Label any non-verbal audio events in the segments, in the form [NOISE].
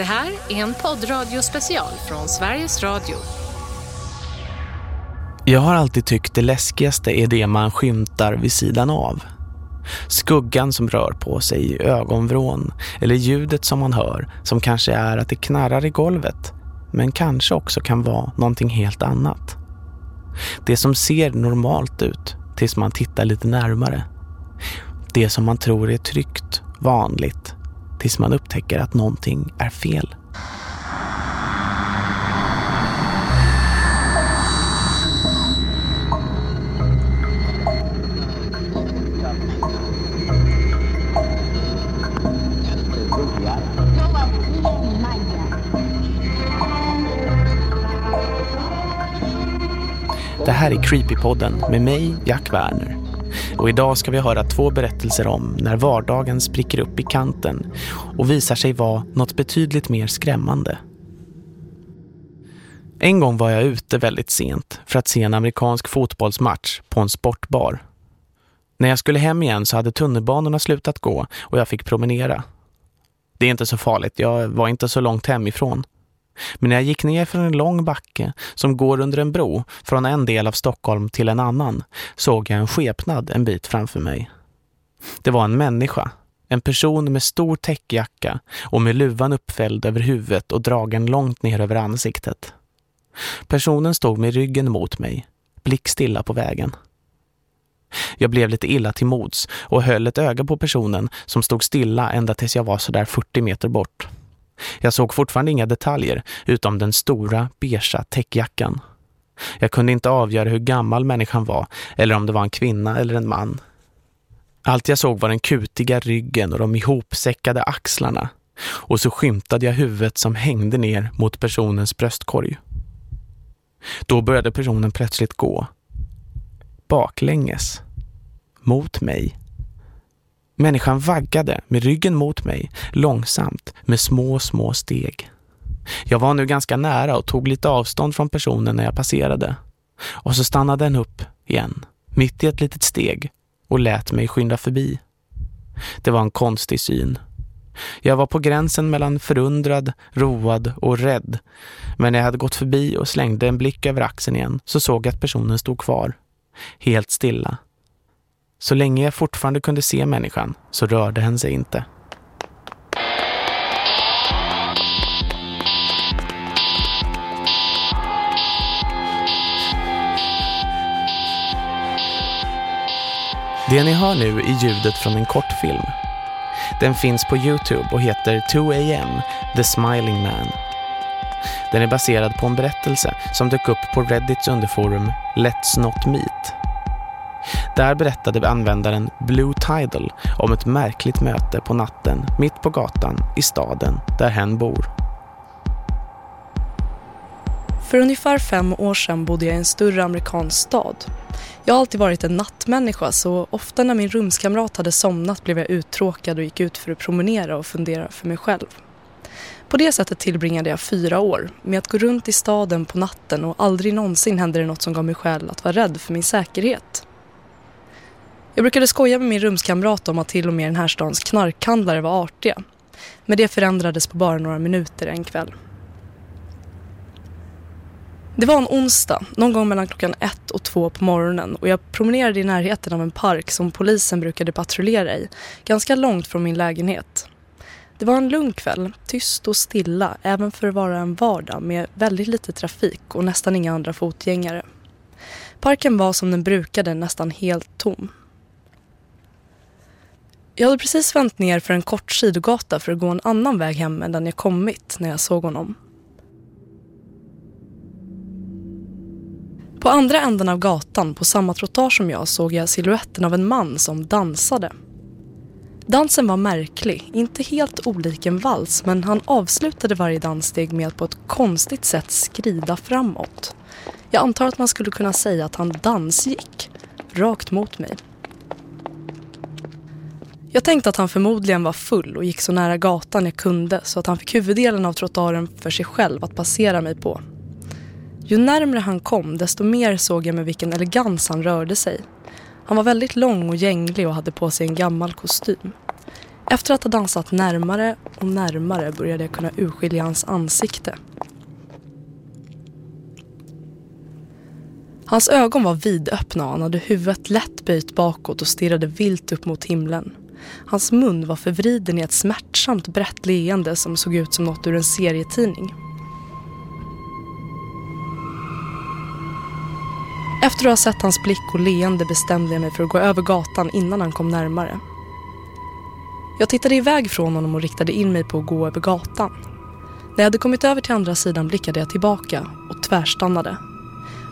Det här är en poddradiospecial från Sveriges Radio. Jag har alltid tyckt det läskigaste är det man skymtar vid sidan av. Skuggan som rör på sig i ögonvrån eller ljudet som man hör som kanske är att det knarrar i golvet men kanske också kan vara någonting helt annat. Det som ser normalt ut tills man tittar lite närmare. Det som man tror är tryggt, vanligt tills man upptäcker att någonting är fel. Det här är Creepypodden med mig, Jack Werner. Och idag ska vi höra två berättelser om när vardagen spricker upp i kanten och visar sig vara något betydligt mer skrämmande. En gång var jag ute väldigt sent för att se en amerikansk fotbollsmatch på en sportbar. När jag skulle hem igen så hade tunnelbanorna slutat gå och jag fick promenera. Det är inte så farligt, jag var inte så långt hemifrån. Men när jag gick ner för en lång backe som går under en bro från en del av Stockholm till en annan såg jag en skepnad en bit framför mig. Det var en människa, en person med stor täckjacka och med luvan uppfälld över huvudet och dragen långt ner över ansiktet. Personen stod med ryggen mot mig, blickstilla på vägen. Jag blev lite illa till mods och höll ett öga på personen som stod stilla ända tills jag var sådär 40 meter bort. Jag såg fortfarande inga detaljer utom den stora, beigea täckjackan. Jag kunde inte avgöra hur gammal människan var eller om det var en kvinna eller en man. Allt jag såg var den kutiga ryggen och de ihopsäckade axlarna. Och så skymtade jag huvudet som hängde ner mot personens bröstkorg. Då började personen plötsligt gå. Baklänges. Mot mig. Människan vaggade med ryggen mot mig, långsamt, med små, små steg. Jag var nu ganska nära och tog lite avstånd från personen när jag passerade. Och så stannade den upp igen, mitt i ett litet steg, och lät mig skynda förbi. Det var en konstig syn. Jag var på gränsen mellan förundrad, road och rädd. Men när jag hade gått förbi och slängde en blick över axeln igen så såg jag att personen stod kvar. Helt stilla så länge jag fortfarande kunde se människan så rörde hen sig inte. Det ni hör nu är ljudet från en kortfilm. Den finns på Youtube och heter 2AM, The Smiling Man. Den är baserad på en berättelse som dök upp på Reddits underforum Let's Not Meet där berättade användaren Blue Tidal om ett märkligt möte på natten mitt på gatan i staden där hen bor. För ungefär fem år sedan bodde jag i en större amerikansk stad. Jag har alltid varit en nattmänniska så ofta när min rumskamrat hade somnat blev jag uttråkad och gick ut för att promenera och fundera för mig själv. På det sättet tillbringade jag fyra år med att gå runt i staden på natten och aldrig någonsin hände det något som gav mig skäl att vara rädd för min säkerhet. Jag brukade skoja med min rumskamrat om att till och med den här stans knarkhandlare var artiga. Men det förändrades på bara några minuter en kväll. Det var en onsdag, någon gång mellan klockan ett och två på morgonen och jag promenerade i närheten av en park som polisen brukade patrullera i, ganska långt från min lägenhet. Det var en lugn kväll, tyst och stilla, även för att vara en vardag med väldigt lite trafik och nästan inga andra fotgängare. Parken var som den brukade nästan helt tom. Jag hade precis vänt ner för en kort sidogata för att gå en annan väg hem än den jag kommit när jag såg honom. På andra änden av gatan, på samma trottoar som jag, såg jag siluetten av en man som dansade. Dansen var märklig, inte helt olik en vals men han avslutade varje danssteg med att på ett konstigt sätt skrida framåt. Jag antar att man skulle kunna säga att han dansgick, rakt mot mig. Jag tänkte att han förmodligen var full och gick så nära gatan jag kunde så att han fick huvuddelen av trottoaren för sig själv att passera mig på. Ju närmre han kom desto mer såg jag med vilken elegans han rörde sig. Han var väldigt lång och gänglig och hade på sig en gammal kostym. Efter att ha dansat närmare och närmare började jag kunna urskilja hans ansikte. Hans ögon var vidöppna och han hade huvudet lätt böjt bakåt och stirrade vilt upp mot himlen. Hans mun var förvriden i ett smärtsamt brett leende som såg ut som något ur en serietidning. Efter att ha sett hans blick och leende bestämde jag mig för att gå över gatan innan han kom närmare. Jag tittade iväg från honom och riktade in mig på att gå över gatan. När jag hade kommit över till andra sidan blickade jag tillbaka och tvärstannade.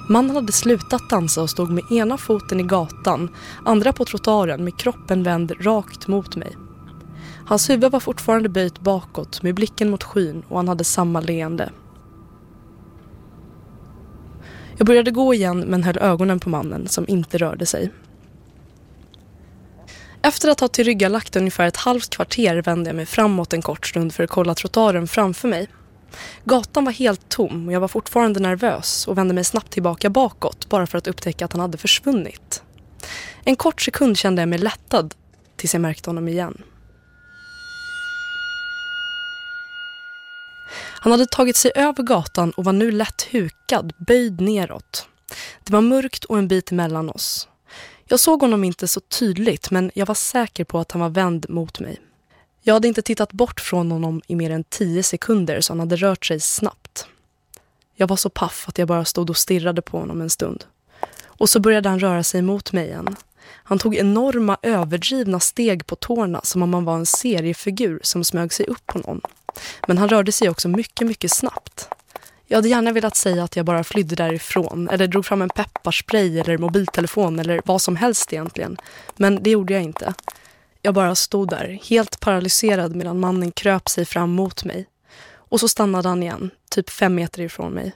Mannen hade slutat dansa och stod med ena foten i gatan, andra på trottoaren med kroppen vänd rakt mot mig. Hans huvud var fortfarande böjt bakåt med blicken mot skyn och han hade samma leende. Jag började gå igen men höll ögonen på mannen som inte rörde sig. Efter att ha tillryggalagt ungefär ett halvt kvarter vände jag mig framåt en kort stund för att kolla trottoaren framför mig. Gatan var helt tom och jag var fortfarande nervös och vände mig snabbt tillbaka bakåt bara för att upptäcka att han hade försvunnit. En kort sekund kände jag mig lättad tills jag märkte honom igen. Han hade tagit sig över gatan och var nu lätt hukad, böjd neråt. Det var mörkt och en bit mellan oss. Jag såg honom inte så tydligt men jag var säker på att han var vänd mot mig. Jag hade inte tittat bort från honom i mer än tio sekunder så han hade rört sig snabbt. Jag var så paff att jag bara stod och stirrade på honom en stund. Och så började han röra sig mot mig igen. Han tog enorma överdrivna steg på tårna som om han var en seriefigur som smög sig upp på någon. Men han rörde sig också mycket, mycket snabbt. Jag hade gärna velat säga att jag bara flydde därifrån eller drog fram en pepparspray eller mobiltelefon eller vad som helst egentligen. Men det gjorde jag inte. Jag bara stod där, helt paralyserad medan mannen kröp sig fram mot mig. Och så stannade han igen, typ fem meter ifrån mig.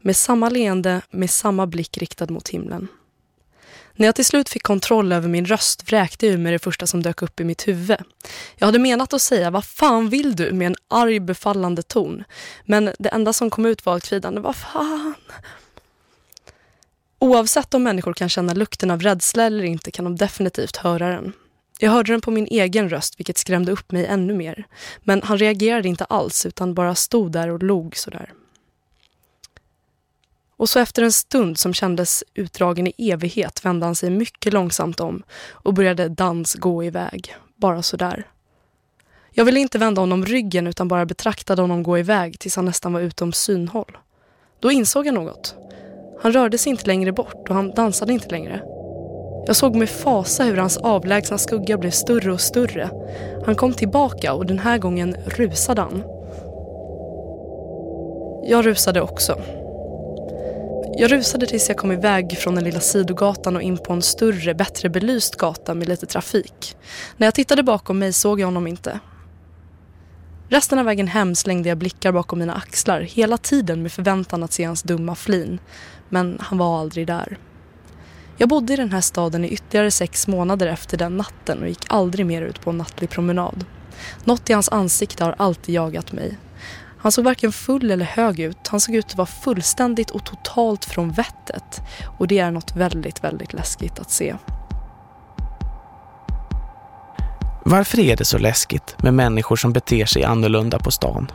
Med samma leende, med samma blick riktad mot himlen. När jag till slut fick kontroll över min röst vräkte jag ur mig det första som dök upp i mitt huvud. Jag hade menat att säga vad fan vill du med en arg befallande ton. Men det enda som kom ut var ett kvidande vad fan. Oavsett om människor kan känna lukten av rädsla eller inte kan de definitivt höra den. Jag hörde den på min egen röst vilket skrämde upp mig ännu mer. Men han reagerade inte alls utan bara stod där och log sådär. Och så efter en stund som kändes utdragen i evighet vände han sig mycket långsamt om och började dans gå iväg. Bara sådär. Jag ville inte vända honom ryggen utan bara betraktade honom gå iväg tills han nästan var utom synhåll. Då insåg jag något. Han rörde sig inte längre bort och han dansade inte längre. Jag såg med fasa hur hans avlägsna skugga blev större och större. Han kom tillbaka och den här gången rusade han. Jag rusade också. Jag rusade tills jag kom iväg från den lilla sidogatan och in på en större, bättre belyst gata med lite trafik. När jag tittade bakom mig såg jag honom inte. Resten av vägen hem slängde jag blickar bakom mina axlar hela tiden med förväntan att se hans dumma flin. Men han var aldrig där. Jag bodde i den här staden i ytterligare sex månader efter den natten och gick aldrig mer ut på en nattlig promenad. Något i hans ansikte har alltid jagat mig. Han såg varken full eller hög ut. Han såg ut att vara fullständigt och totalt från vettet. Och det är något väldigt, väldigt läskigt att se. Varför är det så läskigt med människor som beter sig annorlunda på stan?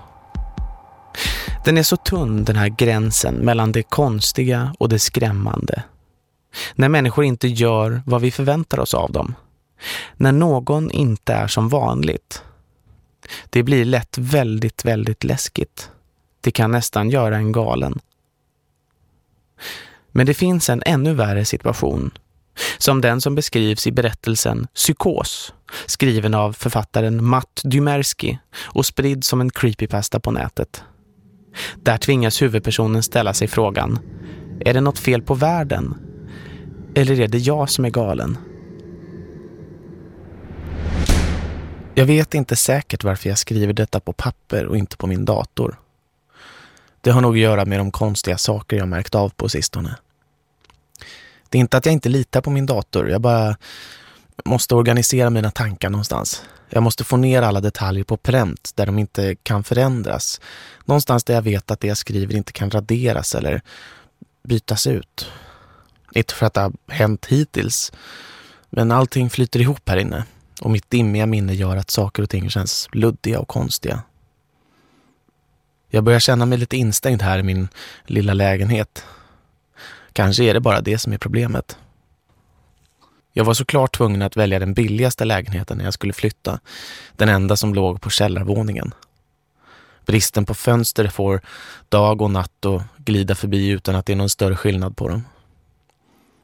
Den är så tunn den här gränsen mellan det konstiga och det skrämmande. När människor inte gör vad vi förväntar oss av dem. När någon inte är som vanligt. Det blir lätt väldigt, väldigt läskigt. Det kan nästan göra en galen. Men det finns en ännu värre situation. Som den som beskrivs i berättelsen Psykos, skriven av författaren Matt Dymerski och spridd som en creepypasta på nätet. Där tvingas huvudpersonen ställa sig frågan, är det något fel på världen? Eller är det jag som är galen? Jag vet inte säkert varför jag skriver detta på papper och inte på min dator. Det har nog att göra med de konstiga saker jag märkt av på sistone. Det är inte att jag inte litar på min dator, jag bara måste organisera mina tankar någonstans. Jag måste få ner alla detaljer på pränt där de inte kan förändras. Någonstans där jag vet att det jag skriver inte kan raderas eller bytas ut. Inte för att det har hänt hittills, men allting flyter ihop här inne. och mitt dimmiga minne gör att saker och ting känns luddiga och konstiga. Jag börjar känna mig lite instängd här i min lilla lägenhet. Kanske är det bara det som är problemet. Jag var såklart tvungen att välja den billigaste lägenheten när jag skulle flytta. Den enda som låg på källarvåningen. Bristen på fönster får dag och natt att glida förbi utan att det är någon större skillnad på dem.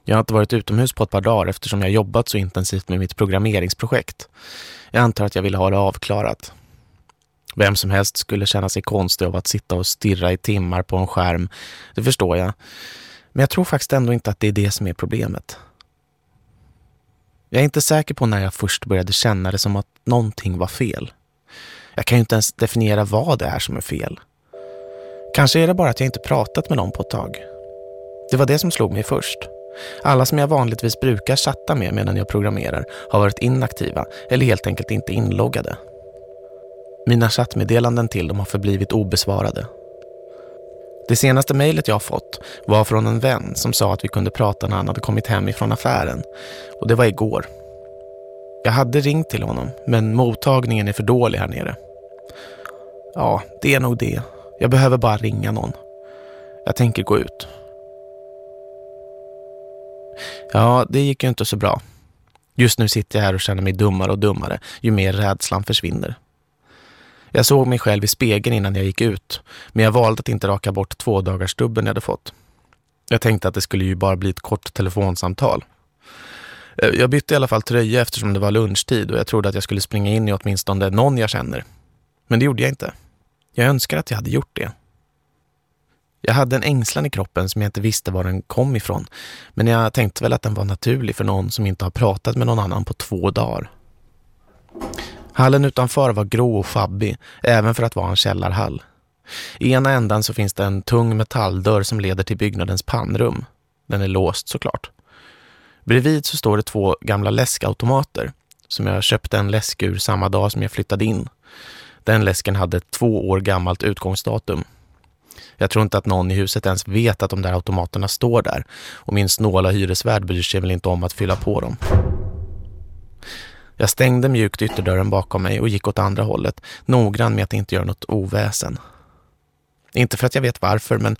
Jag har inte varit utomhus på ett par dagar eftersom jag jobbat så intensivt med mitt programmeringsprojekt. Jag antar att jag ville ha det avklarat. Vem som helst skulle känna sig konstig av att sitta och stirra i timmar på en skärm. Det förstår jag. Men jag tror faktiskt ändå inte att det är det som är problemet. Jag är inte säker på när jag först började känna det som att någonting var fel. Jag kan ju inte ens definiera vad det är som är fel. Kanske är det bara att jag inte pratat med någon på ett tag. Det var det som slog mig först. Alla som jag vanligtvis brukar chatta med medan jag programmerar har varit inaktiva eller helt enkelt inte inloggade. Mina chattmeddelanden till dem har förblivit obesvarade. Det senaste mejlet jag har fått var från en vän som sa att vi kunde prata när han hade kommit hem ifrån affären. Och det var igår. Jag hade ringt till honom, men mottagningen är för dålig här nere. Ja, det är nog det. Jag behöver bara ringa någon. Jag tänker gå ut. Ja, det gick ju inte så bra. Just nu sitter jag här och känner mig dummare och dummare ju mer rädslan försvinner. Jag såg mig själv i spegeln innan jag gick ut, men jag valde att inte raka bort två dagars jag hade fått. Jag tänkte att det skulle ju bara bli ett kort telefonsamtal. Eh, jag bytte i alla fall tröja eftersom det var lunchtid och jag trodde att jag skulle springa in i åtminstone någon jag känner. Men det gjorde jag inte. Jag önskar att jag hade gjort det. Jag hade en ängslan i kroppen som jag inte visste var den kom ifrån. Men jag tänkte väl att den var naturlig för någon som inte har pratat med någon annan på två dagar. Hallen utanför var grå och schabbig, även för att vara en källarhall. I ena ändan så finns det en tung metalldörr som leder till byggnadens pannrum. Den är låst såklart. Bredvid så står det två gamla läskautomater som jag köpte en läsk ur samma dag som jag flyttade in. Den läsken hade ett två år gammalt utgångsdatum. Jag tror inte att någon i huset ens vet att de där automaterna står där och min snåla hyresvärd bryr sig väl inte om att fylla på dem. Jag stängde mjukt ytterdörren bakom mig och gick åt andra hållet, noggrann med att inte göra något oväsen. Inte för att jag vet varför, men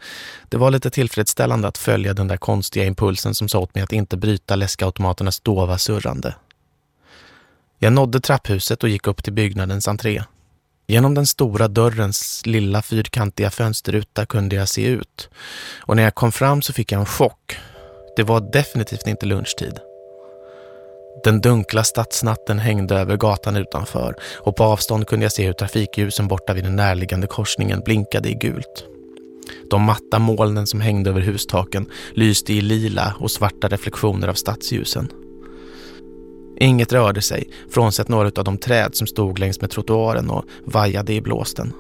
det var lite tillfredsställande att följa den där konstiga impulsen som sa åt mig att inte bryta läskautomaternas dova surrande. Jag nådde trapphuset och gick upp till byggnadens entré. Genom den stora dörrens lilla fyrkantiga fönsterruta kunde jag se ut. Och när jag kom fram så fick jag en chock. Det var definitivt inte lunchtid. Den dunkla stadsnatten hängde över gatan utanför och på avstånd kunde jag se hur trafikljusen borta vid den närliggande korsningen blinkade i gult. De matta molnen som hängde över hustaken lyste i lila och svarta reflektioner av stadsljusen. Inget rörde sig, frånsett några av de träd som stod längs med trottoaren och vajade i blåsten.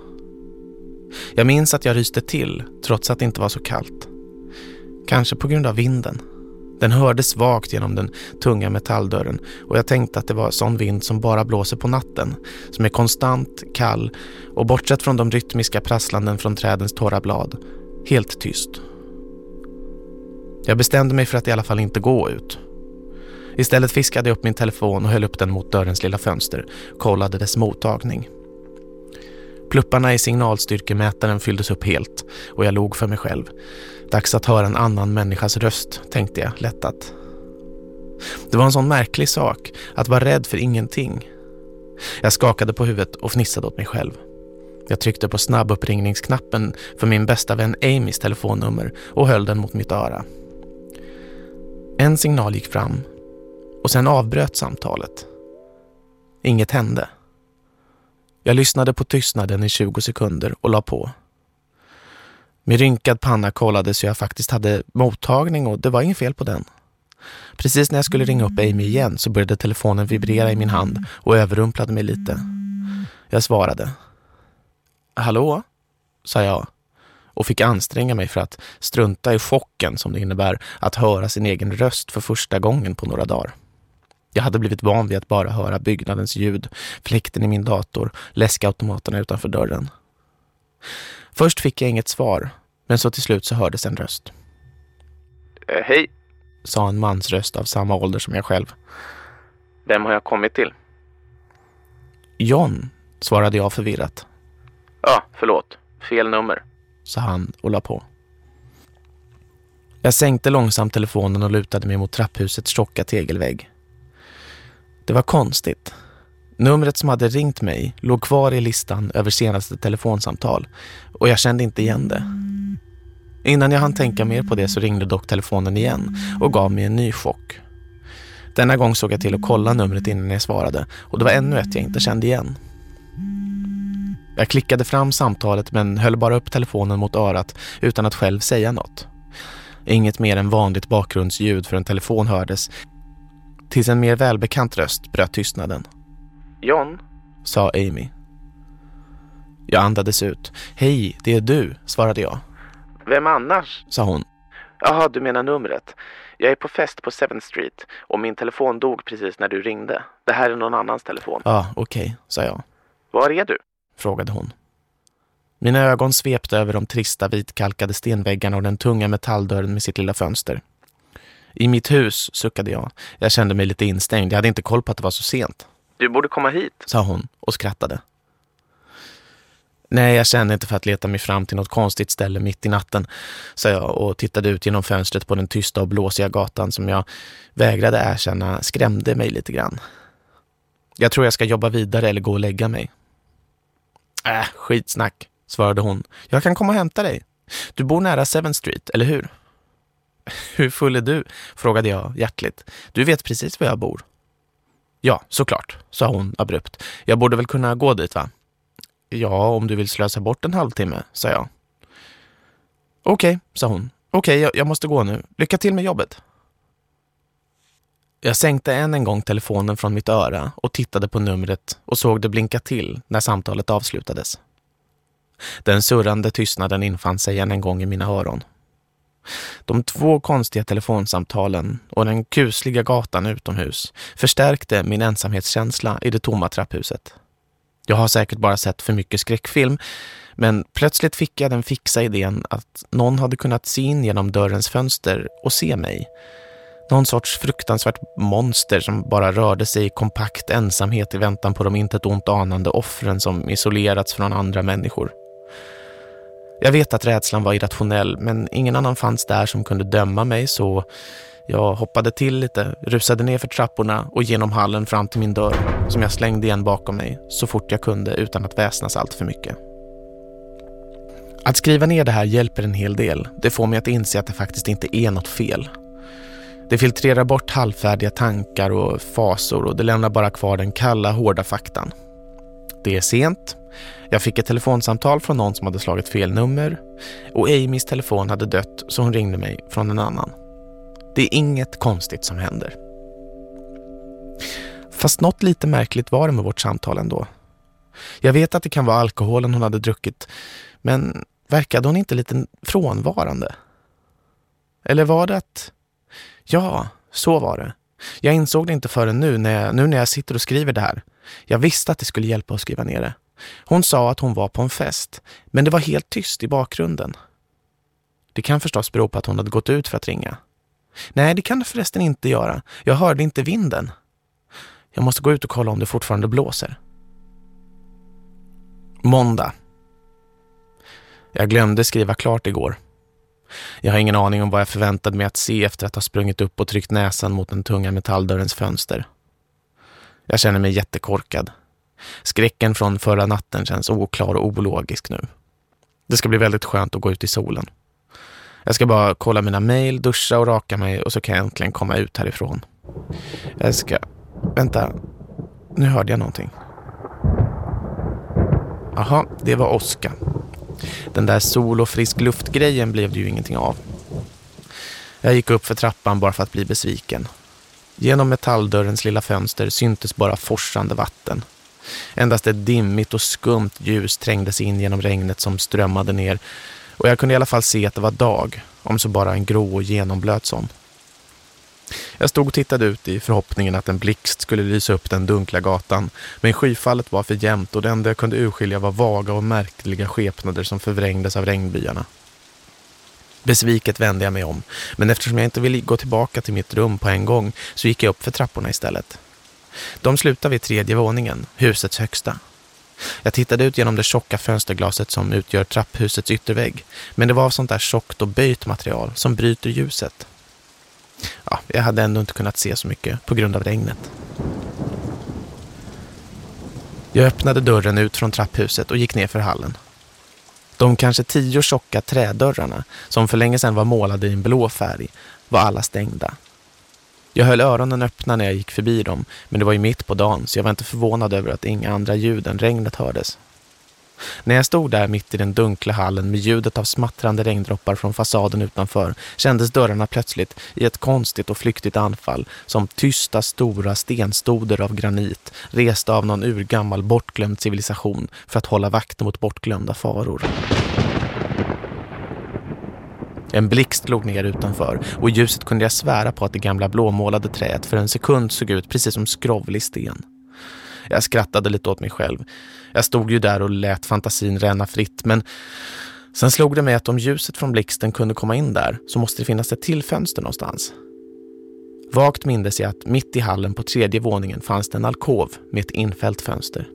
Jag minns att jag ryste till, trots att det inte var så kallt. Kanske på grund av vinden. Den hördes svagt genom den tunga metalldörren och jag tänkte att det var sån vind som bara blåser på natten, som är konstant, kall och bortsett från de rytmiska prasslanden från trädens torra blad, helt tyst. Jag bestämde mig för att i alla fall inte gå ut. Istället fiskade jag upp min telefon och höll upp den mot dörrens lilla fönster kollade dess mottagning. Plupparna i signalstyrkemätaren fylldes upp helt och jag log för mig själv. Dags att höra en annan människas röst, tänkte jag lättat. Det var en sån märklig sak, att vara rädd för ingenting. Jag skakade på huvudet och fnissade åt mig själv. Jag tryckte på snabbuppringningsknappen för min bästa vän Amys telefonnummer och höll den mot mitt öra. En signal gick fram och sen avbröt samtalet. Inget hände. Jag lyssnade på tystnaden i 20 sekunder och la på. Med rynkad panna kollade så jag faktiskt hade mottagning och det var inget fel på den. Precis när jag skulle ringa upp Amy igen så började telefonen vibrera i min hand och överrumplade mig lite. Jag svarade. Hallå? sa jag och fick anstränga mig för att strunta i chocken som det innebär att höra sin egen röst för första gången på några dagar. Jag hade blivit van vid att bara höra byggnadens ljud, fläkten i min dator, läskautomaterna utanför dörren. Först fick jag inget svar, men så till slut så hördes en röst. Eh, hej, sa en mans röst av samma ålder som jag själv. Vem har jag kommit till? John, svarade jag förvirrat. Ja, förlåt. Fel nummer. Sa han och la på. Jag sänkte långsamt telefonen och lutade mig mot trapphusets tjocka tegelvägg. Det var konstigt. Numret som hade ringt mig låg kvar i listan över senaste telefonsamtal och jag kände inte igen det. Innan jag hann tänka mer på det så ringde dock telefonen igen och gav mig en ny chock. Denna gång såg jag till att kolla numret innan jag svarade och det var ännu ett jag inte kände igen. Jag klickade fram samtalet men höll bara upp telefonen mot örat utan att själv säga något. Inget mer än vanligt bakgrundsljud för en telefon hördes tills en mer välbekant röst bröt tystnaden. John? Sa Amy. Jag andades ut. Hej, det är du, svarade jag. Vem annars? Sa hon. Jaha, du menar numret. Jag är på fest på 7th Street och min telefon dog precis när du ringde. Det här är någon annans telefon. Ja, ah, okej, okay, sa jag. Var är du? Frågade hon. Mina ögon svepte över de trista vitkalkade stenväggarna och den tunga metalldörren med sitt lilla fönster. I mitt hus, suckade jag. Jag kände mig lite instängd. Jag hade inte koll på att det var så sent. Du borde komma hit, sa hon och skrattade. Nej, jag känner inte för att leta mig fram till något konstigt ställe mitt i natten, sa jag och tittade ut genom fönstret på den tysta och blåsiga gatan som jag vägrade erkänna skrämde mig lite grann. Jag tror jag ska jobba vidare eller gå och lägga mig. Äh, skitsnack, svarade hon. Jag kan komma och hämta dig. Du bor nära 7th Street, eller hur? [LAUGHS] Hur full är du? frågade jag hjärtligt. Du vet precis var jag bor. Ja, såklart, sa hon abrupt. Jag borde väl kunna gå dit va? Ja, om du vill slösa bort en halvtimme, sa jag. Okej, okay, sa hon. Okej, okay, jag, jag måste gå nu. Lycka till med jobbet. Jag sänkte än en gång telefonen från mitt öra och tittade på numret och såg det blinka till när samtalet avslutades. Den surrande tystnaden infann sig än en gång i mina öron. De två konstiga telefonsamtalen och den kusliga gatan utomhus förstärkte min ensamhetskänsla i det tomma trapphuset. Jag har säkert bara sett för mycket skräckfilm, men plötsligt fick jag den fixa idén att någon hade kunnat se in genom dörrens fönster och se mig. Någon sorts fruktansvärt monster som bara rörde sig i kompakt ensamhet i väntan på de inte ett ont anande offren som isolerats från andra människor. Jag vet att rädslan var irrationell men ingen annan fanns där som kunde döma mig så jag hoppade till lite, rusade ner för trapporna och genom hallen fram till min dörr som jag slängde igen bakom mig så fort jag kunde utan att väsnas allt för mycket. Att skriva ner det här hjälper en hel del. Det får mig att inse att det faktiskt inte är något fel. Det filtrerar bort halvfärdiga tankar och fasor och det lämnar bara kvar den kalla, hårda faktan. Det är sent. Jag fick ett telefonsamtal från någon som hade slagit fel nummer och Amys telefon hade dött så hon ringde mig från en annan. Det är inget konstigt som händer. Fast något lite märkligt var det med vårt samtal ändå. Jag vet att det kan vara alkoholen hon hade druckit, men verkade hon inte lite frånvarande? Eller var det att... Ja, så var det. Jag insåg det inte förrän nu när jag, nu när jag sitter och skriver det här. Jag visste att det skulle hjälpa att skriva ner det. Hon sa att hon var på en fest, men det var helt tyst i bakgrunden. Det kan förstås bero på att hon hade gått ut för att ringa. Nej, det kan det förresten inte göra. Jag hörde inte vinden. Jag måste gå ut och kolla om det fortfarande blåser. Måndag. Jag glömde skriva klart igår. Jag har ingen aning om vad jag förväntade mig att se efter att ha sprungit upp och tryckt näsan mot den tunga metalldörrens fönster. Jag känner mig jättekorkad. Skräcken från förra natten känns oklar och ologisk nu. Det ska bli väldigt skönt att gå ut i solen. Jag ska bara kolla mina mejl, duscha och raka mig och så kan jag äntligen komma ut härifrån. Jag ska... Vänta. Nu hörde jag någonting. Aha, det var Oskar. Den där sol- och frisk luftgrejen blev det ju ingenting av. Jag gick upp för trappan bara för att bli besviken. Genom metalldörrens lilla fönster syntes bara forsande vatten. Endast ett dimmigt och skumt ljus trängdes in genom regnet som strömmade ner och jag kunde i alla fall se att det var dag, om så bara en grå och genomblöt sån. Jag stod och tittade ut i förhoppningen att en blixt skulle lysa upp den dunkla gatan, men skyfallet var för jämnt och det enda jag kunde urskilja var vaga och märkliga skepnader som förvrängdes av regnbyarna. Besviket vände jag mig om, men eftersom jag inte ville gå tillbaka till mitt rum på en gång så gick jag upp för trapporna istället. De slutar vid tredje våningen, husets högsta. Jag tittade ut genom det tjocka fönsterglaset som utgör trapphusets yttervägg, men det var av sånt där tjockt och böjt material som bryter ljuset. Ja, jag hade ändå inte kunnat se så mycket på grund av regnet. Jag öppnade dörren ut från trapphuset och gick ner för hallen. De kanske tio tjocka trädörrarna, som för länge sedan var målade i en blå färg, var alla stängda. Jag höll öronen öppna när jag gick förbi dem, men det var ju mitt på dagen så jag var inte förvånad över att inga andra ljud än regnet hördes. När jag stod där mitt i den dunkla hallen med ljudet av smattrande regndroppar från fasaden utanför kändes dörrarna plötsligt i ett konstigt och flyktigt anfall som tysta stora stenstoder av granit resta av någon urgammal bortglömd civilisation för att hålla vakt mot bortglömda faror. En blixt slog ner utanför och i ljuset kunde jag svära på att det gamla blåmålade träet för en sekund såg ut precis som skrovlig sten. Jag skrattade lite åt mig själv. Jag stod ju där och lät fantasin ränna fritt men sen slog det mig att om ljuset från blixten kunde komma in där så måste det finnas ett till fönster någonstans. Vagt mindes jag att mitt i hallen på tredje våningen fanns det en alkov med ett infällt fönster.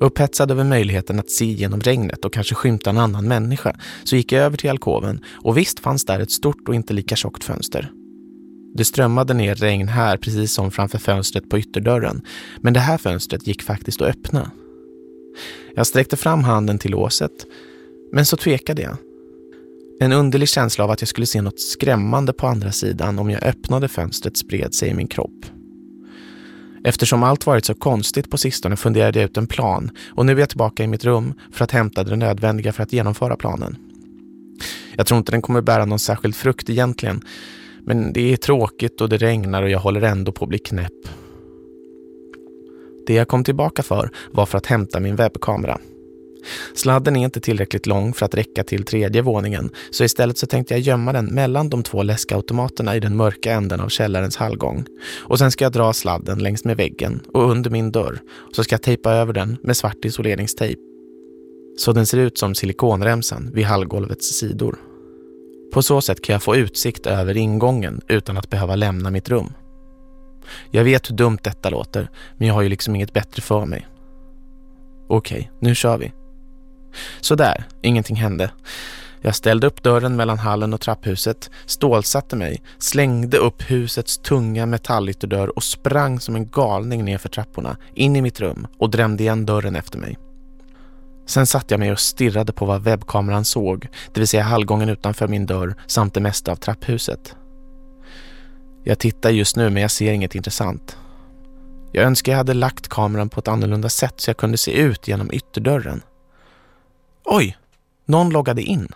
Upphetsad över möjligheten att se genom regnet och kanske skymta en annan människa så gick jag över till alkoven och visst fanns där ett stort och inte lika tjockt fönster. Det strömmade ner regn här precis som framför fönstret på ytterdörren men det här fönstret gick faktiskt att öppna. Jag sträckte fram handen till låset men så tvekade jag. En underlig känsla av att jag skulle se något skrämmande på andra sidan om jag öppnade fönstret spred sig i min kropp. Eftersom allt varit så konstigt på sistone funderade jag ut en plan och nu är jag tillbaka i mitt rum för att hämta det nödvändiga för att genomföra planen. Jag tror inte den kommer bära någon särskild frukt egentligen, men det är tråkigt och det regnar och jag håller ändå på att bli knäpp. Det jag kom tillbaka för var för att hämta min webbkamera. Sladden är inte tillräckligt lång för att räcka till tredje våningen så istället så tänkte jag gömma den mellan de två läskautomaterna i den mörka änden av källarens hallgång. Och sen ska jag dra sladden längs med väggen och under min dörr så ska jag tejpa över den med svart isoleringstejp. Så den ser ut som silikonremsan vid hallgolvets sidor. På så sätt kan jag få utsikt över ingången utan att behöva lämna mitt rum. Jag vet hur dumt detta låter, men jag har ju liksom inget bättre för mig. Okej, nu kör vi. Så där, ingenting hände. Jag ställde upp dörren mellan hallen och trapphuset, stålsatte mig, slängde upp husets tunga metallytterdörr och sprang som en galning ner för trapporna, in i mitt rum och drämde igen dörren efter mig. Sen satt jag mig och stirrade på vad webbkameran såg, det vill säga hallgången utanför min dörr samt det mesta av trapphuset. Jag tittar just nu men jag ser inget intressant. Jag önskar jag hade lagt kameran på ett annorlunda sätt så jag kunde se ut genom ytterdörren. Oj, någon loggade in.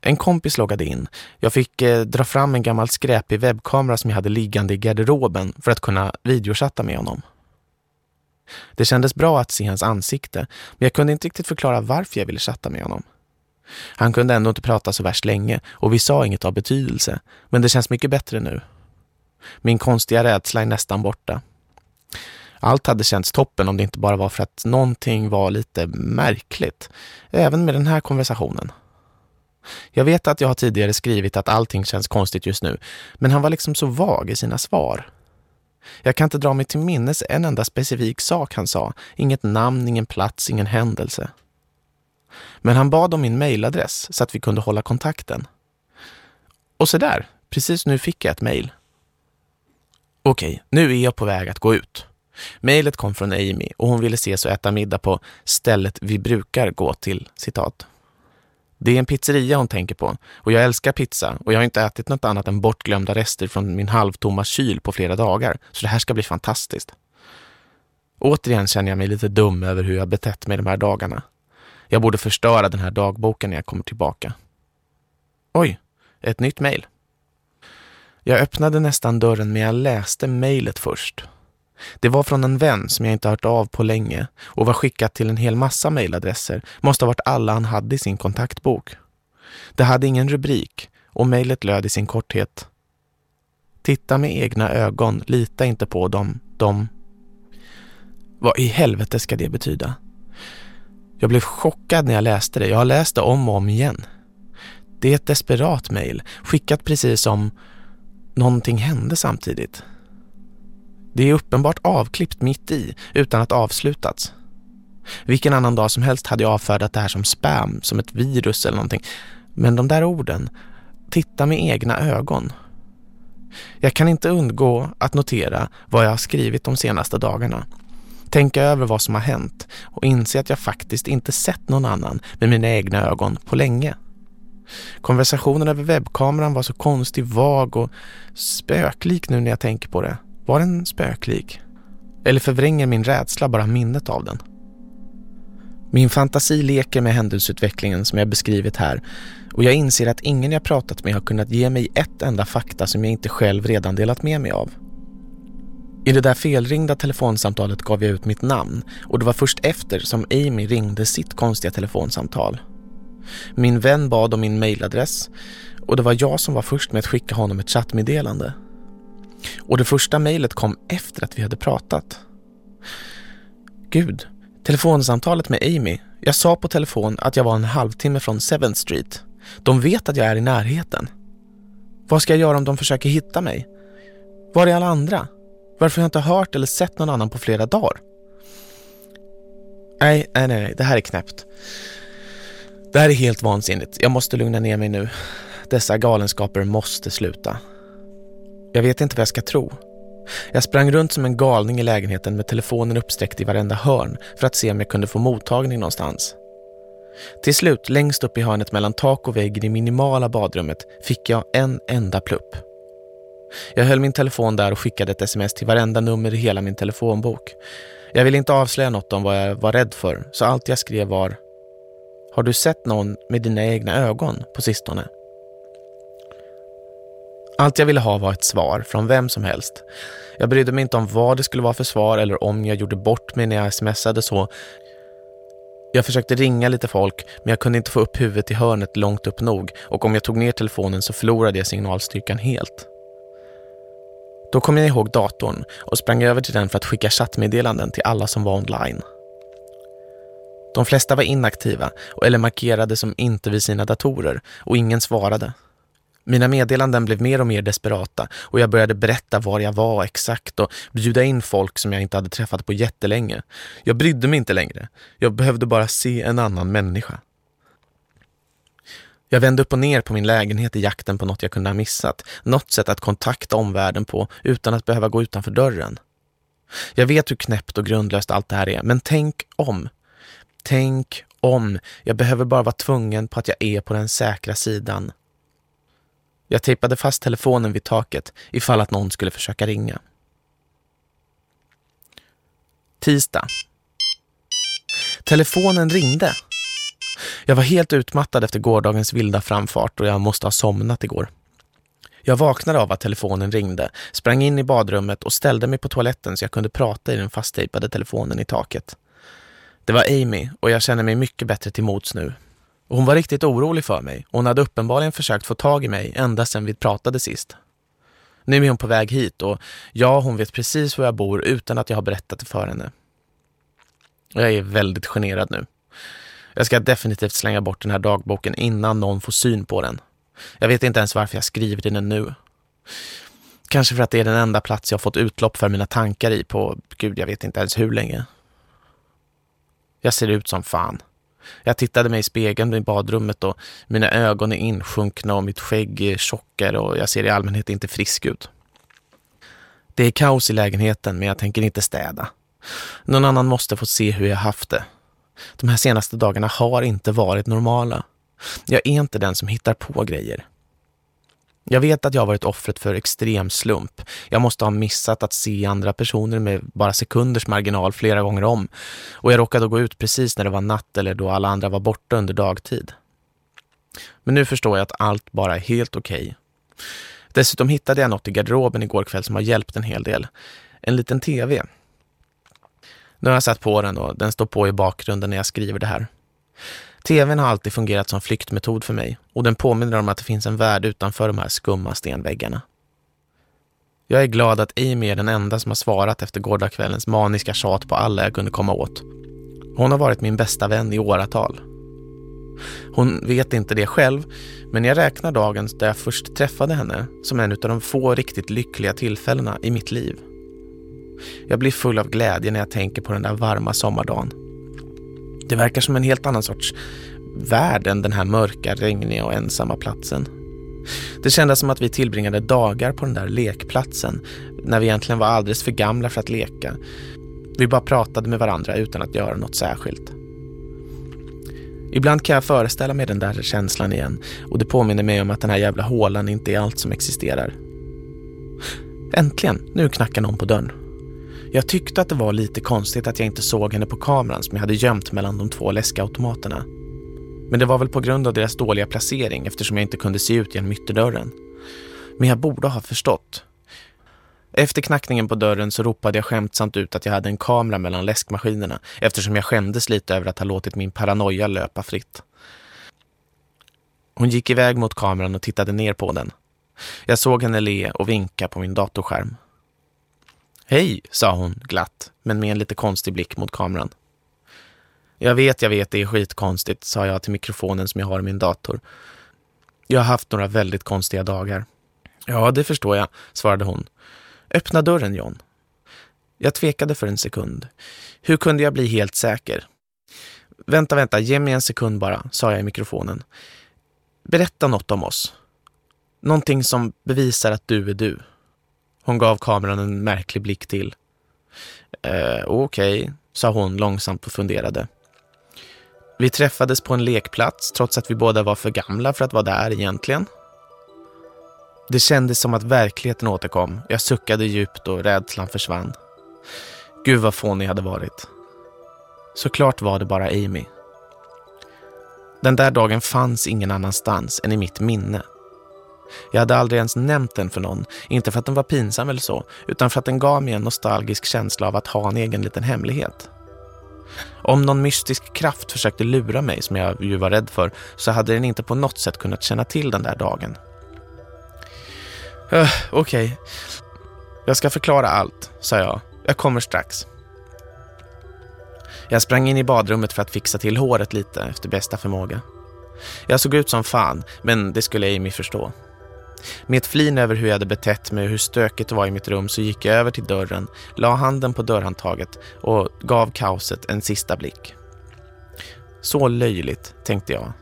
En kompis loggade in. Jag fick eh, dra fram en gammal skräpig webbkamera som jag hade liggande i garderoben för att kunna videochatta med honom. Det kändes bra att se hans ansikte, men jag kunde inte riktigt förklara varför jag ville chatta med honom. Han kunde ändå inte prata så värst länge och vi sa inget av betydelse, men det känns mycket bättre nu. Min konstiga rädsla är nästan borta. Allt hade känts toppen om det inte bara var för att någonting var lite märkligt. Även med den här konversationen. Jag vet att jag har tidigare skrivit att allting känns konstigt just nu, men han var liksom så vag i sina svar. Jag kan inte dra mig till minnes en enda specifik sak han sa. Inget namn, ingen plats, ingen händelse. Men han bad om min mejladress så att vi kunde hålla kontakten. Och så där, precis nu fick jag ett mejl. Okej, nu är jag på väg att gå ut. Mejlet kom från Amy och hon ville ses och äta middag på stället vi brukar gå till, citat. Det är en pizzeria hon tänker på och jag älskar pizza och jag har inte ätit något annat än bortglömda rester från min halvtomma kyl på flera dagar så det här ska bli fantastiskt. Återigen känner jag mig lite dum över hur jag betett mig de här dagarna. Jag borde förstöra den här dagboken när jag kommer tillbaka. Oj, ett nytt mejl. Jag öppnade nästan dörren men jag läste mejlet först. Det var från en vän som jag inte hört av på länge och var skickat till en hel massa mejladresser. Måste ha varit alla han hade i sin kontaktbok. Det hade ingen rubrik och mejlet löd i sin korthet. Titta med egna ögon, lita inte på dem, de... Vad i helvete ska det betyda? Jag blev chockad när jag läste det. Jag har läst det om och om igen. Det är ett desperat mejl, skickat precis som Någonting hände samtidigt. Det är uppenbart avklippt mitt i utan att avslutats. Vilken annan dag som helst hade jag avfärdat det här som spam, som ett virus eller någonting. Men de där orden, titta med egna ögon. Jag kan inte undgå att notera vad jag har skrivit de senaste dagarna. Tänka över vad som har hänt och inse att jag faktiskt inte sett någon annan med mina egna ögon på länge. Konversationen över webbkameran var så konstig, vag och spöklik nu när jag tänker på det. Var den spöklik? Eller förvränger min rädsla bara minnet av den? Min fantasi leker med händelseutvecklingen som jag beskrivit här och jag inser att ingen jag pratat med har kunnat ge mig ett enda fakta som jag inte själv redan delat med mig av. I det där felringda telefonsamtalet gav jag ut mitt namn och det var först efter som Amy ringde sitt konstiga telefonsamtal. Min vän bad om min mailadress och det var jag som var först med att skicka honom ett chattmeddelande. Och det första mejlet kom efter att vi hade pratat. Gud, telefonsamtalet med Amy. Jag sa på telefon att jag var en halvtimme från 7th Street. De vet att jag är i närheten. Vad ska jag göra om de försöker hitta mig? Var är alla andra? Varför har jag inte hört eller sett någon annan på flera dagar? Nej, nej, nej, det här är knäppt. Det här är helt vansinnigt. Jag måste lugna ner mig nu. Dessa galenskaper måste sluta. Jag vet inte vad jag ska tro. Jag sprang runt som en galning i lägenheten med telefonen uppsträckt i varenda hörn för att se om jag kunde få mottagning någonstans. Till slut, längst upp i hörnet mellan tak och vägg i det minimala badrummet fick jag en enda plupp. Jag höll min telefon där och skickade ett sms till varenda nummer i hela min telefonbok. Jag ville inte avslöja något om vad jag var rädd för, så allt jag skrev var Har du sett någon med dina egna ögon på sistone? Allt jag ville ha var ett svar från vem som helst. Jag brydde mig inte om vad det skulle vara för svar eller om jag gjorde bort mig när jag smsade så. Jag försökte ringa lite folk men jag kunde inte få upp huvudet i hörnet långt upp nog och om jag tog ner telefonen så förlorade jag signalstyrkan helt. Då kom jag ihåg datorn och sprang över till den för att skicka chattmeddelanden till alla som var online. De flesta var inaktiva eller markerade som inte vid sina datorer och ingen svarade. Mina meddelanden blev mer och mer desperata och jag började berätta var jag var exakt och bjuda in folk som jag inte hade träffat på jättelänge. Jag brydde mig inte längre. Jag behövde bara se en annan människa. Jag vände upp och ner på min lägenhet i jakten på något jag kunde ha missat. Något sätt att kontakta omvärlden på utan att behöva gå utanför dörren. Jag vet hur knäppt och grundlöst allt det här är, men tänk om. Tänk om. Jag behöver bara vara tvungen på att jag är på den säkra sidan. Jag tejpade fast telefonen vid taket ifall att någon skulle försöka ringa. Tisdag. Telefonen ringde. Jag var helt utmattad efter gårdagens vilda framfart och jag måste ha somnat igår. Jag vaknade av att telefonen ringde, sprang in i badrummet och ställde mig på toaletten så jag kunde prata i den fasttejpade telefonen i taket. Det var Amy och jag känner mig mycket bättre till mots nu. Hon var riktigt orolig för mig och hon hade uppenbarligen försökt få tag i mig ända sedan vi pratade sist. Nu är hon på väg hit och ja, hon vet precis var jag bor utan att jag har berättat det för henne. Jag är väldigt generad nu. Jag ska definitivt slänga bort den här dagboken innan någon får syn på den. Jag vet inte ens varför jag skriver den nu. Kanske för att det är den enda plats jag fått utlopp för mina tankar i på, gud jag vet inte ens hur länge. Jag ser ut som fan. Jag tittade mig i spegeln i badrummet och mina ögon är insjunkna och mitt skägg är tjockare och jag ser i allmänhet inte frisk ut. Det är kaos i lägenheten men jag tänker inte städa. Någon annan måste få se hur jag haft det. De här senaste dagarna har inte varit normala. Jag är inte den som hittar på grejer. Jag vet att jag har varit offret för extrem slump. Jag måste ha missat att se andra personer med bara sekunders marginal flera gånger om. Och jag råkade gå ut precis när det var natt eller då alla andra var borta under dagtid. Men nu förstår jag att allt bara är helt okej. Okay. Dessutom hittade jag något i garderoben igår kväll som har hjälpt en hel del. En liten tv. Nu har jag satt på den och den står på i bakgrunden när jag skriver det här. TVn har alltid fungerat som flyktmetod för mig och den påminner om att det finns en värld utanför de här skumma stenväggarna. Jag är glad att Amy är den enda som har svarat efter gårdagskvällens maniska tjat på alla jag kunde komma åt. Hon har varit min bästa vän i åratal. Hon vet inte det själv, men jag räknar dagen där jag först träffade henne som en av de få riktigt lyckliga tillfällena i mitt liv. Jag blir full av glädje när jag tänker på den där varma sommardagen. Det verkar som en helt annan sorts värld än den här mörka, regniga och ensamma platsen. Det kändes som att vi tillbringade dagar på den där lekplatsen när vi egentligen var alldeles för gamla för att leka. Vi bara pratade med varandra utan att göra något särskilt. Ibland kan jag föreställa mig den där känslan igen och det påminner mig om att den här jävla hålan inte är allt som existerar. Äntligen, nu knackar någon på dörren. Jag tyckte att det var lite konstigt att jag inte såg henne på kameran som jag hade gömt mellan de två läskautomaterna. Men det var väl på grund av deras dåliga placering eftersom jag inte kunde se ut genom ytterdörren. Men jag borde ha förstått. Efter knackningen på dörren så ropade jag skämtsamt ut att jag hade en kamera mellan läskmaskinerna eftersom jag skämdes lite över att ha låtit min paranoia löpa fritt. Hon gick iväg mot kameran och tittade ner på den. Jag såg henne le och vinka på min datorskärm. Hej, sa hon glatt, men med en lite konstig blick mot kameran. Jag vet, jag vet, det är skitkonstigt, sa jag till mikrofonen som jag har i min dator. Jag har haft några väldigt konstiga dagar. Ja, det förstår jag, svarade hon. Öppna dörren, John. Jag tvekade för en sekund. Hur kunde jag bli helt säker? Vänta, vänta, ge mig en sekund bara, sa jag i mikrofonen. Berätta något om oss. Någonting som bevisar att du är du. Hon gav kameran en märklig blick till. Eh, Okej, okay, sa hon långsamt och funderade. Vi träffades på en lekplats trots att vi båda var för gamla för att vara där egentligen. Det kändes som att verkligheten återkom. Jag suckade djupt och rädslan försvann. Gud vad fånig jag hade varit. Såklart var det bara Amy. Den där dagen fanns ingen annanstans än i mitt minne. Jag hade aldrig ens nämnt den för någon, inte för att den var pinsam eller så, utan för att den gav mig en nostalgisk känsla av att ha en egen liten hemlighet. Om någon mystisk kraft försökte lura mig, som jag ju var rädd för, så hade den inte på något sätt kunnat känna till den där dagen. Uh, Okej, okay. jag ska förklara allt, sa jag. Jag kommer strax. Jag sprang in i badrummet för att fixa till håret lite efter bästa förmåga. Jag såg ut som fan, men det skulle Amy förstå. Med ett flin över hur jag hade betett mig och hur stökigt det var i mitt rum så gick jag över till dörren, la handen på dörrhandtaget och gav kaoset en sista blick. Så löjligt, tänkte jag.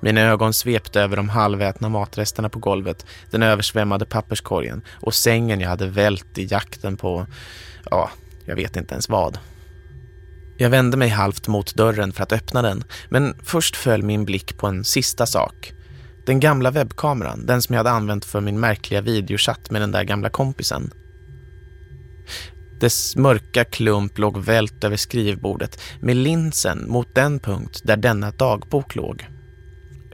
Mina ögon svepte över de halvätna matresterna på golvet, den översvämmade papperskorgen och sängen jag hade vält i jakten på, ja, jag vet inte ens vad. Jag vände mig halvt mot dörren för att öppna den, men först föll min blick på en sista sak. Den gamla webbkameran, den som jag hade använt för min märkliga videochatt med den där gamla kompisen. Dess mörka klump låg vält över skrivbordet med linsen mot den punkt där denna dagbok låg.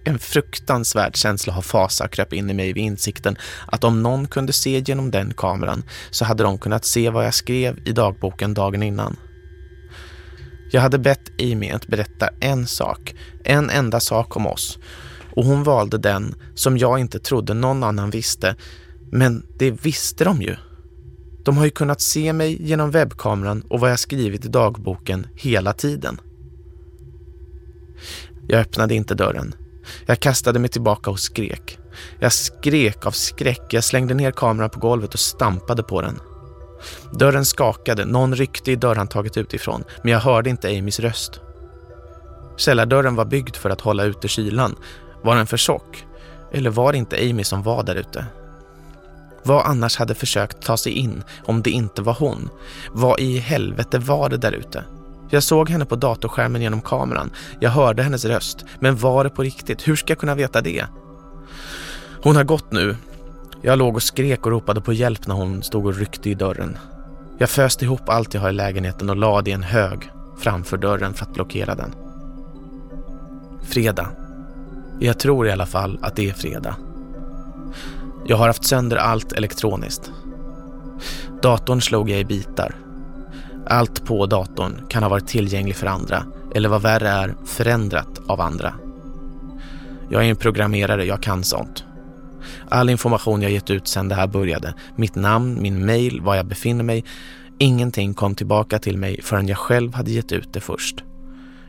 En fruktansvärd känsla av fasa kröp in i mig vid insikten att om någon kunde se genom den kameran så hade de kunnat se vad jag skrev i dagboken dagen innan. Jag hade bett Amy att berätta en sak, en enda sak om oss och hon valde den som jag inte trodde någon annan visste. Men det visste de ju. De har ju kunnat se mig genom webbkameran och vad jag skrivit i dagboken hela tiden. Jag öppnade inte dörren. Jag kastade mig tillbaka och skrek. Jag skrek av skräck. Jag slängde ner kameran på golvet och stampade på den. Dörren skakade, någon ryckte i dörrhandtaget utifrån, men jag hörde inte Amys röst. Källardörren var byggd för att hålla ute kylan var den för tjock? Eller var det inte Amy som var där ute? Vad annars hade försökt ta sig in om det inte var hon? Vad i helvete var det där ute? Jag såg henne på datorskärmen genom kameran. Jag hörde hennes röst. Men var det på riktigt? Hur ska jag kunna veta det? Hon har gått nu. Jag låg och skrek och ropade på hjälp när hon stod och ryckte i dörren. Jag föste ihop allt jag har i lägenheten och lade i en hög framför dörren för att blockera den. Fredag jag tror i alla fall att det är fredag. Jag har haft sönder allt elektroniskt. Datorn slog jag i bitar. Allt på datorn kan ha varit tillgänglig för andra eller vad värre är förändrat av andra. Jag är en programmerare, jag kan sånt. All information jag gett ut sedan det här började, mitt namn, min mail, var jag befinner mig, ingenting kom tillbaka till mig förrän jag själv hade gett ut det först.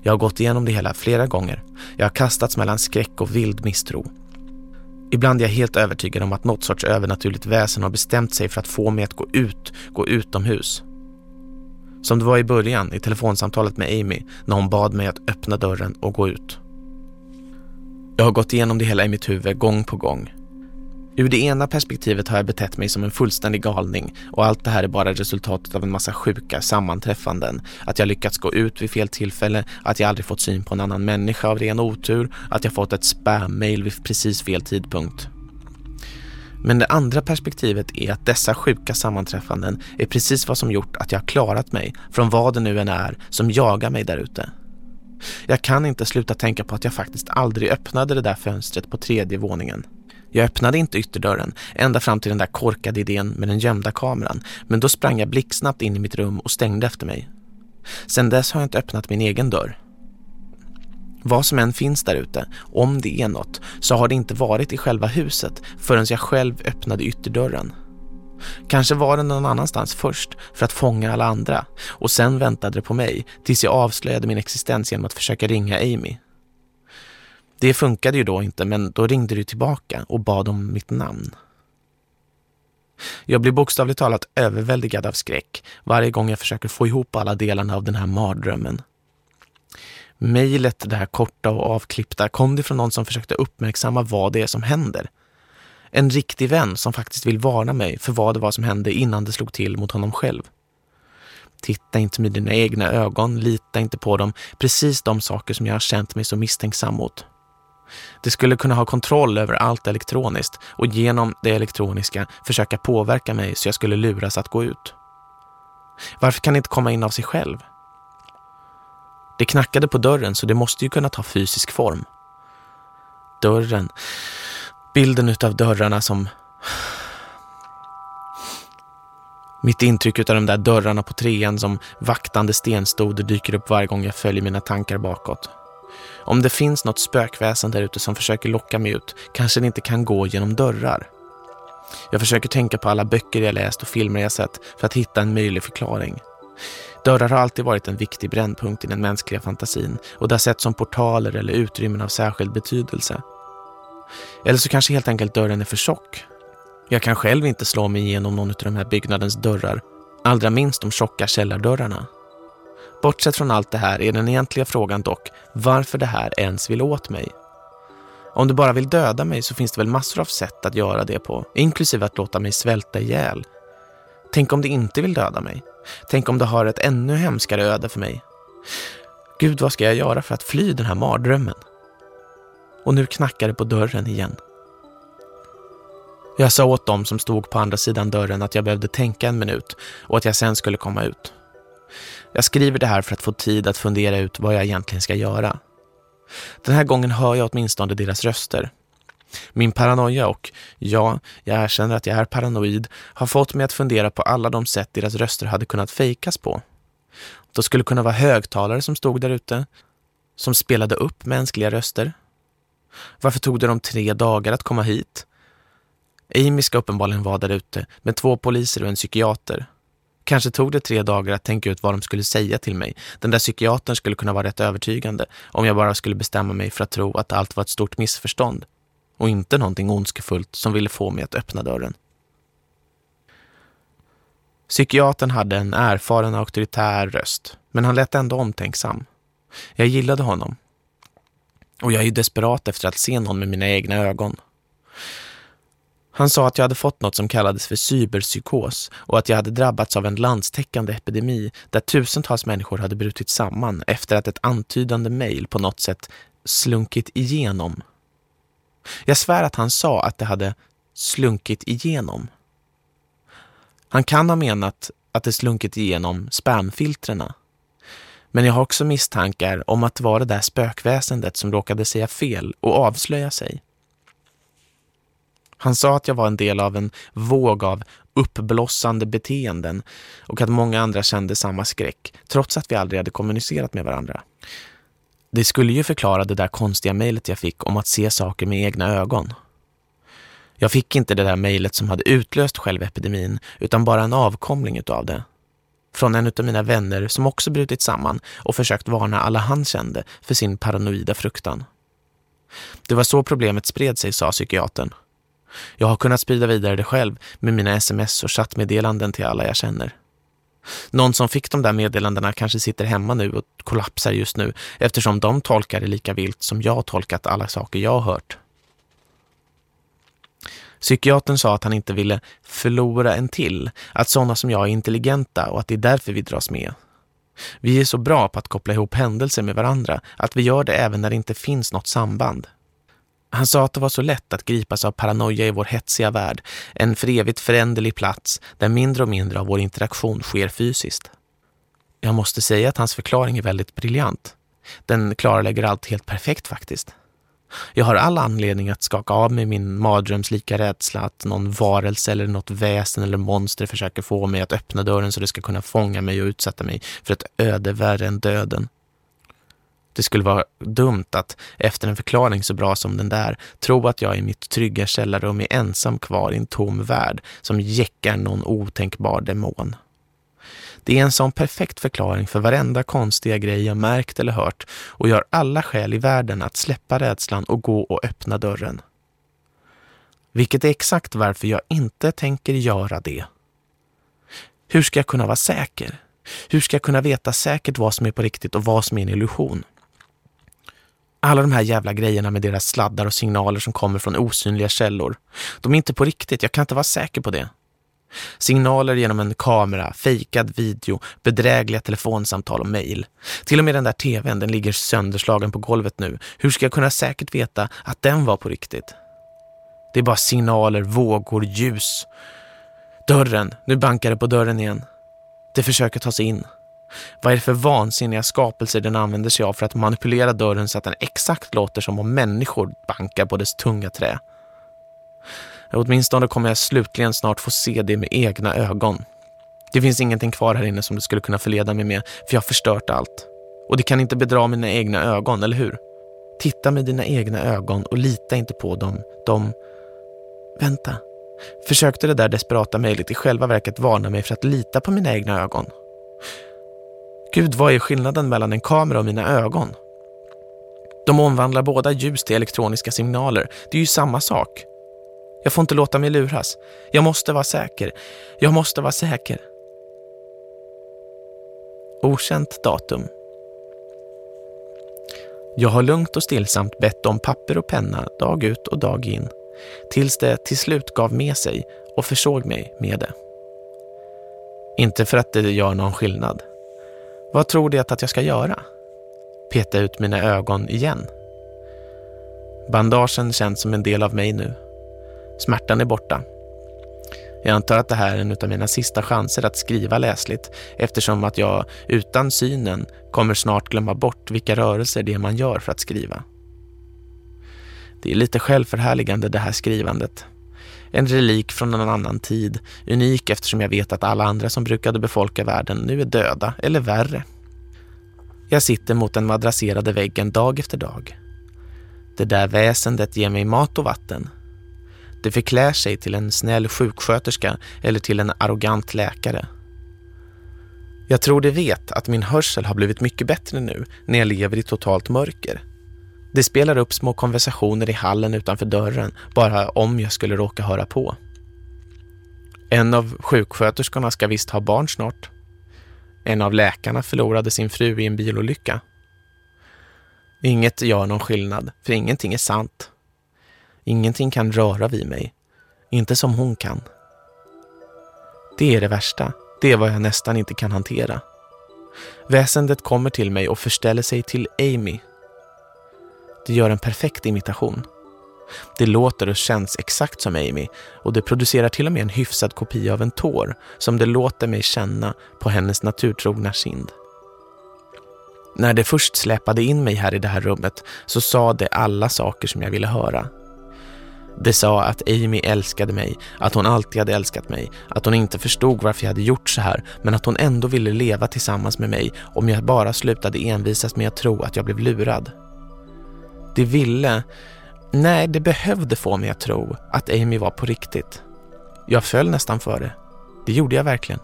Jag har gått igenom det hela flera gånger. Jag har kastats mellan skräck och vild misstro. Ibland är jag helt övertygad om att något sorts övernaturligt väsen har bestämt sig för att få mig att gå ut, gå utomhus. Som det var i början i telefonsamtalet med Amy när hon bad mig att öppna dörren och gå ut. Jag har gått igenom det hela i mitt huvud gång på gång. Ur det ena perspektivet har jag betett mig som en fullständig galning och allt det här är bara resultatet av en massa sjuka sammanträffanden. Att jag lyckats gå ut vid fel tillfälle, att jag aldrig fått syn på en annan människa av ren otur, att jag fått ett spam-mail vid precis fel tidpunkt. Men det andra perspektivet är att dessa sjuka sammanträffanden är precis vad som gjort att jag har klarat mig från vad det nu än är som jagar mig där ute. Jag kan inte sluta tänka på att jag faktiskt aldrig öppnade det där fönstret på tredje våningen. Jag öppnade inte ytterdörren, ända fram till den där korkade idén med den gömda kameran, men då sprang jag blixtsnabbt in i mitt rum och stängde efter mig. Sedan dess har jag inte öppnat min egen dörr. Vad som än finns där ute, om det är något, så har det inte varit i själva huset förrän jag själv öppnade ytterdörren. Kanske var den någon annanstans först för att fånga alla andra och sen väntade det på mig tills jag avslöjade min existens genom att försöka ringa Amy. Det funkade ju då inte men då ringde du tillbaka och bad om mitt namn. Jag blir bokstavligt talat överväldigad av skräck varje gång jag försöker få ihop alla delarna av den här mardrömmen. Mejlet, det här korta och avklippta, kom det från någon som försökte uppmärksamma vad det är som händer. En riktig vän som faktiskt vill varna mig för vad det var som hände innan det slog till mot honom själv. Titta inte med dina egna ögon, lita inte på dem. Precis de saker som jag har känt mig så misstänksam mot. Det skulle kunna ha kontroll över allt elektroniskt och genom det elektroniska försöka påverka mig så jag skulle luras att gå ut. Varför kan det inte komma in av sig själv? Det knackade på dörren så det måste ju kunna ta fysisk form. Dörren. Bilden utav dörrarna som... Mitt intryck utav de där dörrarna på trean som vaktande stenstoder dyker upp varje gång jag följer mina tankar bakåt. Om det finns något spökväsen där ute som försöker locka mig ut kanske det inte kan gå genom dörrar. Jag försöker tänka på alla böcker jag läst och filmer jag sett för att hitta en möjlig förklaring. Dörrar har alltid varit en viktig brännpunkt i den mänskliga fantasin och det har sett som portaler eller utrymmen av särskild betydelse. Eller så kanske helt enkelt dörren är för tjock. Jag kan själv inte slå mig igenom någon av de här byggnadens dörrar, allra minst de tjocka källardörrarna. Bortsett från allt det här är den egentliga frågan dock varför det här ens vill åt mig. Om du bara vill döda mig så finns det väl massor av sätt att göra det på, inklusive att låta mig svälta ihjäl. Tänk om det inte vill döda mig? Tänk om det har ett ännu hemskare öde för mig? Gud, vad ska jag göra för att fly den här mardrömmen? Och nu knackar det på dörren igen. Jag sa åt dem som stod på andra sidan dörren att jag behövde tänka en minut och att jag sen skulle komma ut. Jag skriver det här för att få tid att fundera ut vad jag egentligen ska göra. Den här gången hör jag åtminstone deras röster. Min paranoia och, ja, jag erkänner att jag är paranoid, har fått mig att fundera på alla de sätt deras röster hade kunnat fejkas på. Det skulle kunna vara högtalare som stod där ute, som spelade upp mänskliga röster. Varför tog det dem tre dagar att komma hit? Amy ska uppenbarligen vara där ute med två poliser och en psykiater. Kanske tog det tre dagar att tänka ut vad de skulle säga till mig. Den där psykiatern skulle kunna vara rätt övertygande om jag bara skulle bestämma mig för att tro att allt var ett stort missförstånd och inte någonting ondskefullt som ville få mig att öppna dörren. Psykiatern hade en erfaren auktoritär röst, men han lät ändå omtänksam. Jag gillade honom. Och jag är ju desperat efter att se någon med mina egna ögon. Han sa att jag hade fått något som kallades för cyberpsykos och att jag hade drabbats av en landstäckande epidemi där tusentals människor hade brutit samman efter att ett antydande mejl på något sätt slunkit igenom. Jag svär att han sa att det hade slunkit igenom. Han kan ha menat att det slunkit igenom spamfiltrerna. Men jag har också misstankar om att det var det där spökväsendet som råkade säga fel och avslöja sig. Han sa att jag var en del av en våg av uppblossande beteenden och att många andra kände samma skräck, trots att vi aldrig hade kommunicerat med varandra. Det skulle ju förklara det där konstiga mejlet jag fick om att se saker med egna ögon. Jag fick inte det där mejlet som hade utlöst själva epidemin, utan bara en avkomling utav det. Från en av mina vänner som också brutit samman och försökt varna alla han kände för sin paranoida fruktan. Det var så problemet spred sig, sa psykiatern. Jag har kunnat sprida vidare det själv med mina sms och chattmeddelanden till alla jag känner. Någon som fick de där meddelandena kanske sitter hemma nu och kollapsar just nu eftersom de tolkar det lika vilt som jag tolkat alla saker jag har hört. Psykiatern sa att han inte ville förlora en till, att sådana som jag är intelligenta och att det är därför vi dras med. Vi är så bra på att koppla ihop händelser med varandra att vi gör det även när det inte finns något samband. Han sa att det var så lätt att gripas av paranoia i vår hetsiga värld, en för evigt föränderlig plats där mindre och mindre av vår interaktion sker fysiskt. Jag måste säga att hans förklaring är väldigt briljant. Den klarlägger allt helt perfekt faktiskt. Jag har all anledning att skaka av mig min mardrömslika rädsla att någon varelse eller något väsen eller monster försöker få mig att öppna dörren så det ska kunna fånga mig och utsätta mig för ett öde värre än döden. Det skulle vara dumt att efter en förklaring så bra som den där tro att jag i mitt trygga källarrum är ensam kvar i en tom värld som jäckar någon otänkbar demon. Det är en sån perfekt förklaring för varenda konstiga grej jag märkt eller hört och gör alla skäl i världen att släppa rädslan och gå och öppna dörren. Vilket är exakt varför jag inte tänker göra det. Hur ska jag kunna vara säker? Hur ska jag kunna veta säkert vad som är på riktigt och vad som är en illusion? Alla de här jävla grejerna med deras sladdar och signaler som kommer från osynliga källor. De är inte på riktigt, jag kan inte vara säker på det. Signaler genom en kamera, fejkad video, bedrägliga telefonsamtal och mejl. Till och med den där tvn, den ligger sönderslagen på golvet nu. Hur ska jag kunna säkert veta att den var på riktigt? Det är bara signaler, vågor, ljus. Dörren, nu bankar det på dörren igen. Det försöker ta sig in. Vad är det för vansinniga skapelser den använder sig av för att manipulera dörren så att den exakt låter som om människor bankar på dess tunga trä? Åtminstone kommer jag slutligen snart få se det med egna ögon. Det finns ingenting kvar här inne som du skulle kunna förleda mig med för jag har förstört allt. Och det kan inte bedra mina egna ögon, eller hur? Titta med dina egna ögon och lita inte på dem. De... Vänta. Försökte det där desperata mejlet i själva verket varna mig för att lita på mina egna ögon? Gud, vad är skillnaden mellan en kamera och mina ögon? De omvandlar båda ljus till elektroniska signaler. Det är ju samma sak. Jag får inte låta mig luras. Jag måste vara säker. Jag måste vara säker. Okänt datum. Jag har lugnt och stillsamt bett om papper och penna dag ut och dag in tills det till slut gav med sig och försåg mig med det. Inte för att det gör någon skillnad. Vad tror det att jag ska göra? Peta ut mina ögon igen. Bandagen känns som en del av mig nu. Smärtan är borta. Jag antar att det här är en av mina sista chanser att skriva läsligt eftersom att jag utan synen kommer snart glömma bort vilka rörelser det är man gör för att skriva. Det är lite självförhärligande det här skrivandet. En relik från en annan tid, unik eftersom jag vet att alla andra som brukade befolka världen nu är döda eller värre. Jag sitter mot den madrasserade väggen dag efter dag. Det där väsendet ger mig mat och vatten det förklär sig till en snäll sjuksköterska eller till en arrogant läkare. Jag tror det vet att min hörsel har blivit mycket bättre nu när jag lever i totalt mörker. Det spelar upp små konversationer i hallen utanför dörren bara om jag skulle råka höra på. En av sjuksköterskorna ska visst ha barn snart. En av läkarna förlorade sin fru i en bilolycka. Inget gör någon skillnad, för ingenting är sant. Ingenting kan röra vid mig. Inte som hon kan. Det är det värsta. Det är vad jag nästan inte kan hantera. Väsendet kommer till mig och förställer sig till Amy. Det gör en perfekt imitation. Det låter och känns exakt som Amy och det producerar till och med en hyfsad kopia av en tår som det låter mig känna på hennes naturtrogna kind. När det först släpade in mig här i det här rummet så sa det alla saker som jag ville höra. Det sa att Amy älskade mig, att hon alltid hade älskat mig, att hon inte förstod varför jag hade gjort så här men att hon ändå ville leva tillsammans med mig om jag bara slutade envisas med att tro att jag blev lurad. Det ville, nej det behövde få mig att tro att Amy var på riktigt. Jag föll nästan för det. Det gjorde jag verkligen.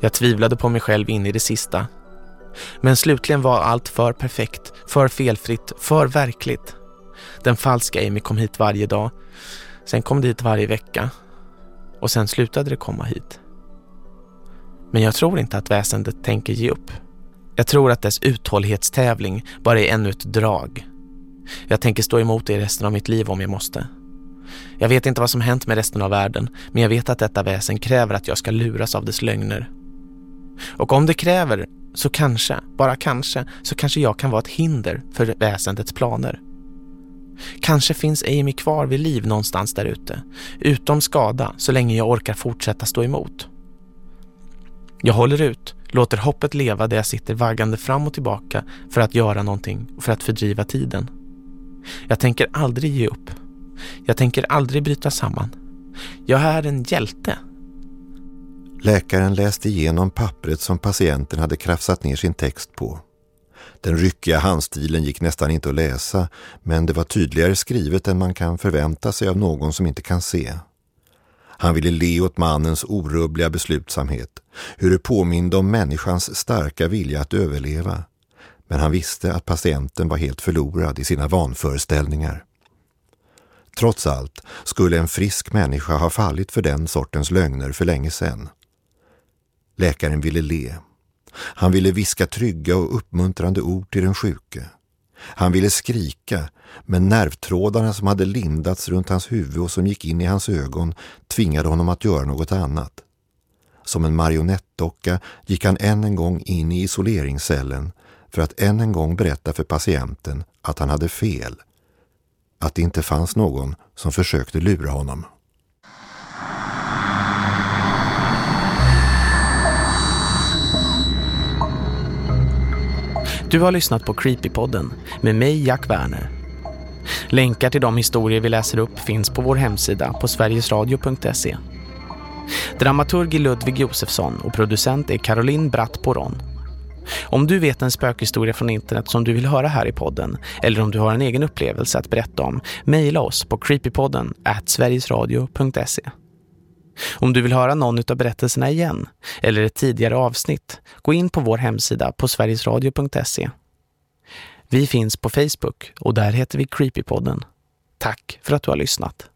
Jag tvivlade på mig själv in i det sista. Men slutligen var allt för perfekt, för felfritt, för verkligt. Den falska Amy kom hit varje dag. Sen kom det hit varje vecka. Och sen slutade det komma hit. Men jag tror inte att väsendet tänker ge upp. Jag tror att dess uthållighetstävling bara är ännu ett drag. Jag tänker stå emot det resten av mitt liv om jag måste. Jag vet inte vad som hänt med resten av världen, men jag vet att detta väsen kräver att jag ska luras av dess lögner. Och om det kräver, så kanske, bara kanske, så kanske jag kan vara ett hinder för väsendets planer. Kanske finns Amy kvar vid liv någonstans där ute, utom skada så länge jag orkar fortsätta stå emot. Jag håller ut, låter hoppet leva där jag sitter vaggande fram och tillbaka för att göra någonting och för att fördriva tiden. Jag tänker aldrig ge upp. Jag tänker aldrig bryta samman. Jag är en hjälte. Läkaren läste igenom pappret som patienten hade krafsat ner sin text på. Den ryckiga handstilen gick nästan inte att läsa, men det var tydligare skrivet än man kan förvänta sig av någon som inte kan se. Han ville le åt mannens orubbliga beslutsamhet, hur det påminde om människans starka vilja att överleva. Men han visste att patienten var helt förlorad i sina vanföreställningar. Trots allt skulle en frisk människa ha fallit för den sortens lögner för länge sedan. Läkaren ville le. Han ville viska trygga och uppmuntrande ord till den sjuke. Han ville skrika, men nervtrådarna som hade lindats runt hans huvud och som gick in i hans ögon tvingade honom att göra något annat. Som en marionettdocka gick han än en gång in i isoleringscellen för att än en gång berätta för patienten att han hade fel. Att det inte fanns någon som försökte lura honom. Du har lyssnat på Creepypodden med mig Jack Werner. Länkar till de historier vi läser upp finns på vår hemsida på sverigesradio.se. Dramaturg är Ludvig Josefsson och producent är Caroline Bratt Poron. Om du vet en spökhistoria från internet som du vill höra här i podden eller om du har en egen upplevelse att berätta om, mejla oss på creepypodden at sverigesradio.se. Om du vill höra någon av berättelserna igen eller ett tidigare avsnitt, gå in på vår hemsida på sverigesradio.se. Vi finns på Facebook och där heter vi Creepypodden. Tack för att du har lyssnat.